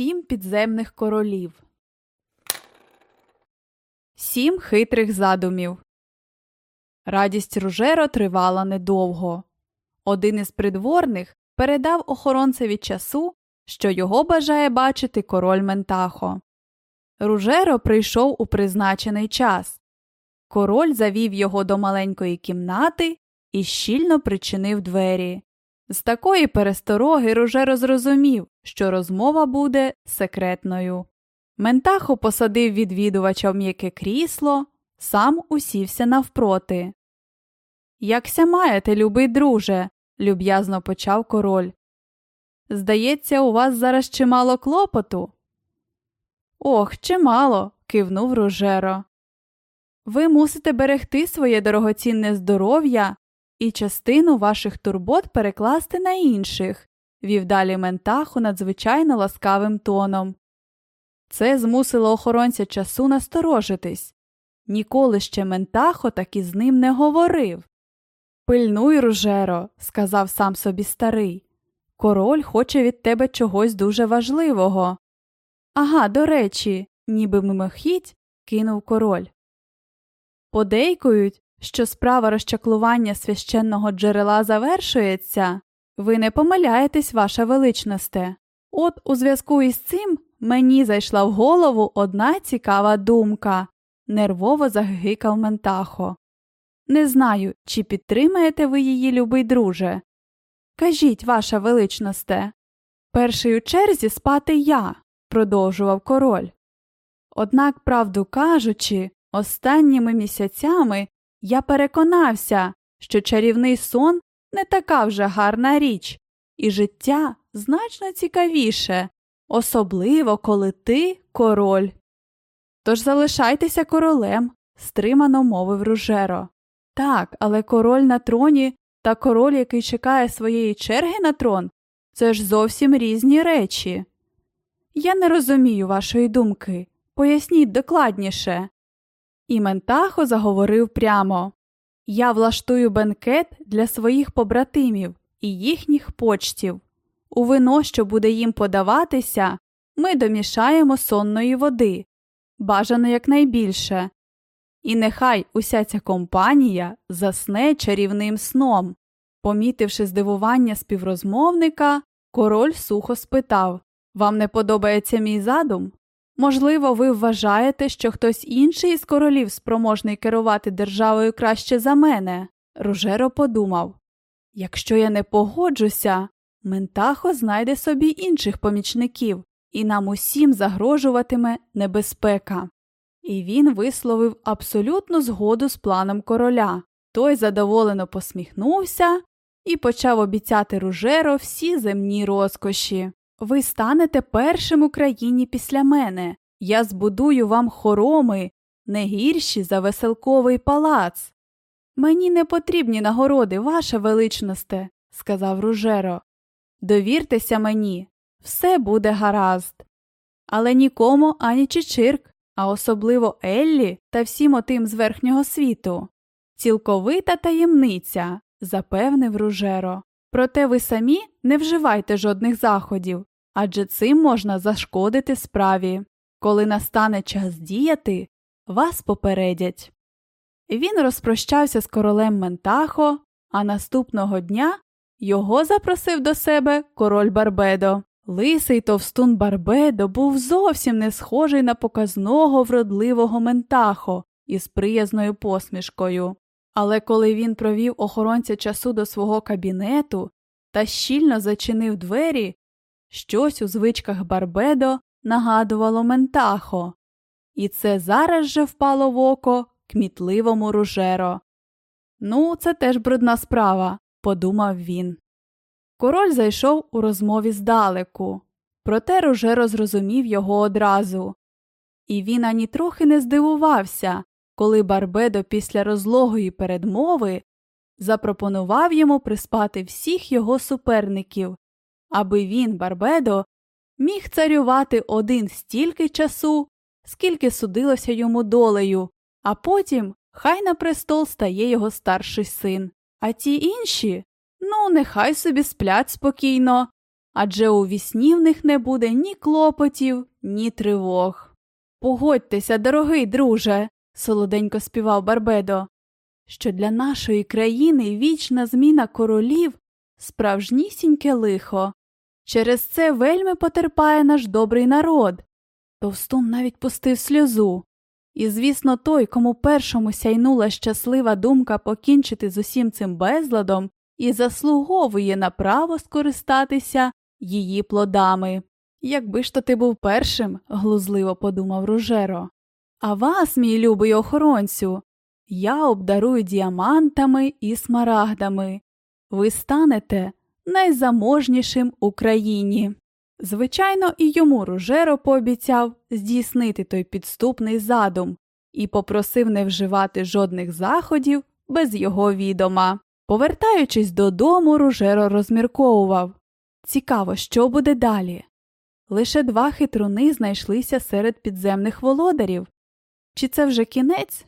Сім підземних королів. Сім хитрих задумів. Радість Ружеро тривала недовго. Один із придворних передав охоронцеві часу, що його бажає бачити король Ментахо. Ружеро прийшов у призначений час. Король завів його до маленької кімнати і щільно причинив двері. З такої перестороги Ружеро зрозумів, що розмова буде секретною. Ментахо посадив відвідувача в м'яке крісло, сам усівся навпроти. Якся маєте, любий друже, люб'язно почав король. Здається, у вас зараз чимало клопоту. Ох, чимало, кивнув Ружеро. Ви мусите берегти своє дорогоцінне здоров'я і частину ваших турбот перекласти на інших, вів далі Ментаху надзвичайно ласкавим тоном. Це змусило охоронця часу насторожитись. Ніколи ще Ментахо так із ним не говорив. Пильнуй, Ружеро, сказав сам собі старий. Король хоче від тебе чогось дуже важливого. Ага, до речі, ніби мимохідь, кинув король. Подейкують, що справа розчаклування священного джерела завершується. Ви не помиляєтесь, ваша величносте. От у зв'язку із цим мені зайшла в голову одна цікава думка, нервово загикав Ментахо. Не знаю, чи підтримаєте ви її, любий друже. Кажіть, ваша величносте. Перший у черзі спати я, продовжував король. Однак, правду кажучи, останніми місяцями я переконався, що чарівний сон не така вже гарна річ, і життя значно цікавіше, особливо коли ти король. Тож залишайтеся королем, стримано мовив Ружеро. Так, але король на троні та король, який чекає своєї черги на трон, це ж зовсім різні речі. Я не розумію вашої думки. Поясніть докладніше. І Ментахо заговорив прямо Я влаштую бенкет для своїх побратимів і їхніх почтів. У вино, що буде їм подаватися, ми домішаємо сонної води, бажано якнайбільше. І нехай уся ця компанія засне чарівним сном. Помітивши здивування співрозмовника, король сухо спитав Вам не подобається мій задум? Можливо, ви вважаєте, що хтось інший із королів спроможний керувати державою краще за мене. Ружеро подумав якщо я не погоджуся, Ментахо знайде собі інших помічників, і нам усім загрожуватиме небезпека. І він висловив абсолютну згоду з планом короля. Той задоволено посміхнувся і почав обіцяти Ружеро всі земні розкоші. Ви станете першим у країні після мене. Я збудую вам хороми, не гірші за веселковий палац. Мені не потрібні нагороди, ваша величносте, сказав Ружеро. Довіртеся мені, все буде гаразд. Але нікому ані Чичирк, а особливо Еллі та всім отим з верхнього світу. Цілковита таємниця, запевнив Ружеро. Проте ви самі не вживайте жодних заходів, адже цим можна зашкодити справі. Коли настане час діяти, вас попередять. Він розпрощався з королем Ментахо, а наступного дня його запросив до себе король Барбедо. Лисий товстун Барбедо був зовсім не схожий на показного вродливого Ментахо із приязною посмішкою. Але коли він провів охоронця часу до свого кабінету та щільно зачинив двері, щось у звичках Барбедо нагадувало Ментахо, і це зараз же впало в око кмітливому ружеро. Ну, це теж брудна справа, подумав він. Король зайшов у розмові здалеку, проте ружеро зрозумів його одразу. І він ані трохи не здивувався, коли Барбедо після розлогої передмови запропонував йому приспати всіх його суперників, аби він, Барбедо, міг царювати один стільки часу, скільки судилося йому долею, а потім хай на престол стає його старший син. А ті інші ну, нехай собі сплять спокійно. адже у вісні в них не буде ні клопотів, ні тривог. Погодьтеся, дорогий друже, солоденько співав Барбедо, що для нашої країни вічна зміна королів справжнісіньке лихо. Через це вельми потерпає наш добрий народ. Товстун навіть пустив сльозу. І, звісно, той, кому першому сяйнула щаслива думка покінчити з усім цим безладом, і заслуговує на право скористатися її плодами. Якби ж то ти був першим, глузливо подумав Ружеро. А вас, мій любий охоронцю, я обдарую діамантами і смарагдами. Ви станете найзаможнішим у країні. Звичайно, і йому Ружеро пообіцяв здійснити той підступний задум і попросив не вживати жодних заходів без його відома. Повертаючись додому, Ружеро розмірковував цікаво, що буде далі. Лише два хитруни знайшлися серед підземних володарів. Чи це вже кінець?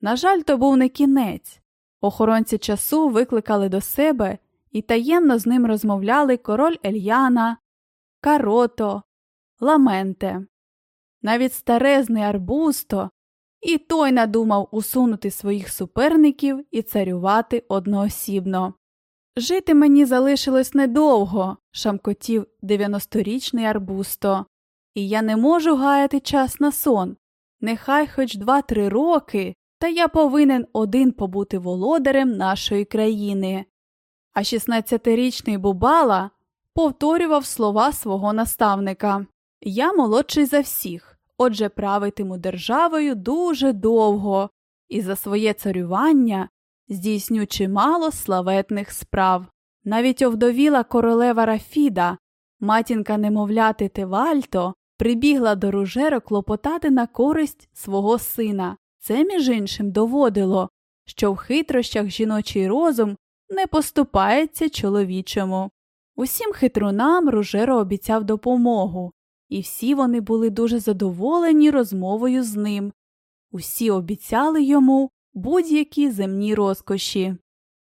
На жаль, то був не кінець. Охоронці часу викликали до себе і таємно з ним розмовляли король Ельяна, Карото, Ламенте. Навіть старезний Арбусто, і той надумав усунути своїх суперників і царювати одноосібно. Жити мені залишилось недовго, шамкотів 90-річний Арбусто, і я не можу гаяти час на сон. Нехай хоч два-три роки, та я повинен один побути володарем нашої країни. А 16-річний Бубала повторював слова свого наставника Я молодший за всіх, отже, правитиму державою дуже довго, і за своє царювання здійсню чимало славетних справ. Навіть овдовіла королева Рафіда, матінка немовляти Тевальто, прибігла до ружеро клопотати на користь свого сина. Це, між іншим, доводило, що в хитрощах жіночий розум не поступається чоловічому. Усім хитрунам Ружеро обіцяв допомогу, і всі вони були дуже задоволені розмовою з ним. Усі обіцяли йому будь-які земні розкоші.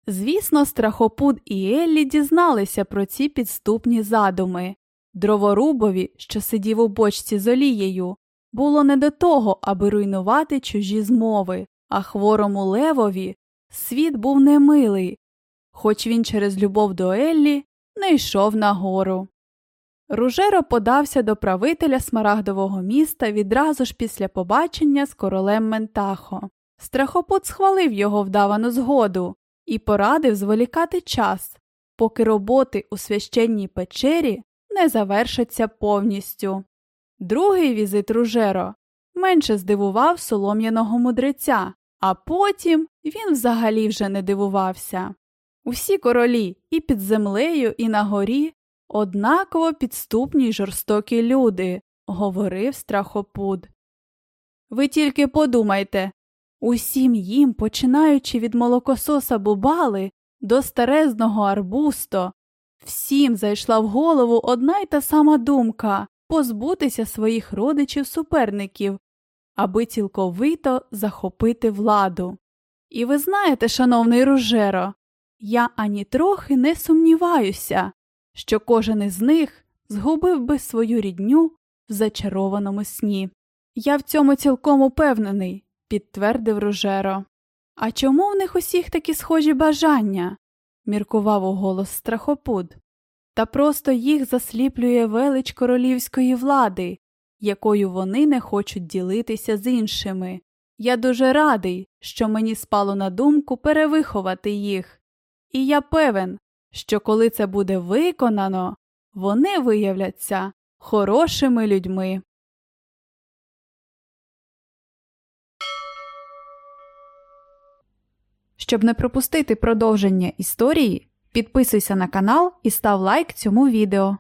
Звісно, страхопуд і Еллі дізналися про ці підступні задуми. Дроворубові, що сидів у бочці з олією, було не до того, аби руйнувати чужі змови, а хворому левові світ був немилий, хоч він через любов до Еллі не йшов нагору. Ружеро подався до правителя смарагдового міста відразу ж після побачення з королем Ментахо. Страхопут схвалив його вдавану згоду і порадив зволікати час, поки роботи у священній печері не завершаться повністю. Другий візит Ружеро менше здивував солом'яного мудреця, а потім він взагалі вже не дивувався. Усі королі і під землею, і на горі однаково підступні й жорстокі люди, говорив страхопуд. Ви тільки подумайте усім їм, починаючи від молокососа Бубали до старезного арбусто, всім зайшла в голову одна й та сама думка позбутися своїх родичів суперників, аби цілковито захопити владу. І ви знаєте, шановний Ружеро, я ані трохи не сумніваюся, що кожен із них згубив би свою рідню в зачарованому сні. Я в цьому цілком упевнений, підтвердив Ружеро. А чому в них усіх такі схожі бажання? міркував у голос страхопуд. Та просто їх засліплює велич королівської влади, якою вони не хочуть ділитися з іншими. Я дуже радий, що мені спало на думку перевиховати їх, і я певен, що коли це буде виконано, вони виявляться хорошими людьми. Щоб не пропустити продовження історії, підписуйся на канал і став лайк цьому відео.